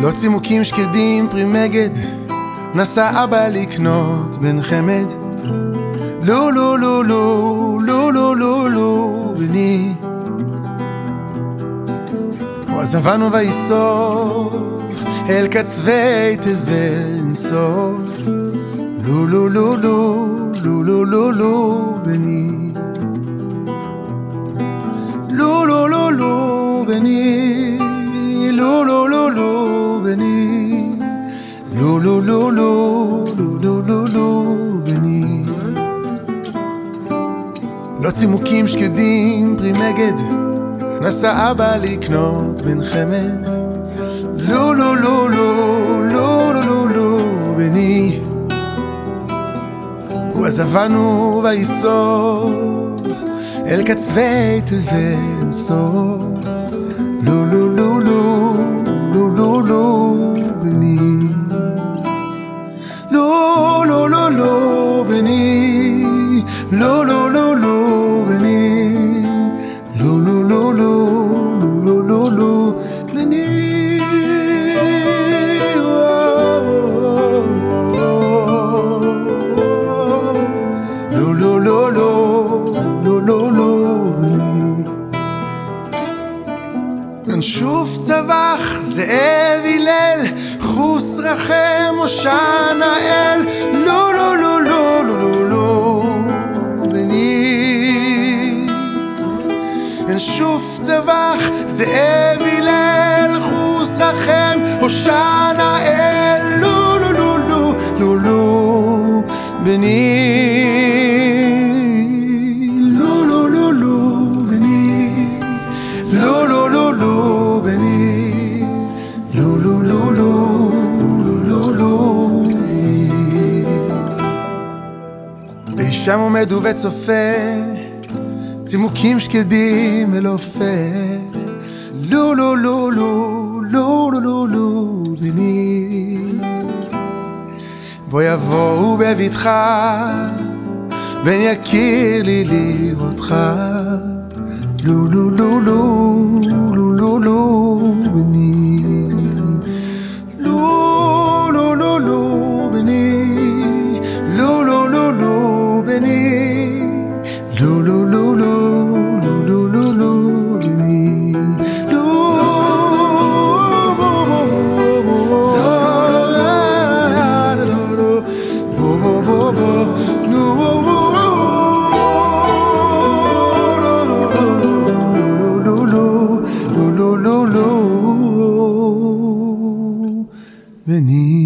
לא צימוקים שקדים פרי מגד, נסע אבא לקנות בן חמד. לו לו לו לו, לו לו לו לו, בני. ועזבנו ויסוף, אל קצווי תבן סוף. לו לו לו לו, לו לו לו לו, בני. לו לו לו לו, בני. לו לו לו לו לו לו לו בני לא צימוקים שקדים פרי מגד נסע אבא לקנות בן חמד לו לו לו לו לו בני ועזבנו ויסור אל קצווי תבל סוף לא בני, לא לא לא לא בני, לא לא לא לא לא לא לא בני. בני. שוב צבח זאב הלל חוס רחם הושע נאל, לא מלך, זאב הלל חוס רחם, הושענה אל לו לו לו לו לו לו בני. שם עומד ובצופה צימוקים שקדים אל אופה. לא לא לא לא לא לא לא לא בני. בוא יבואו בבטחה, בן יקיר לי לראותך. לו לו לו לו beni.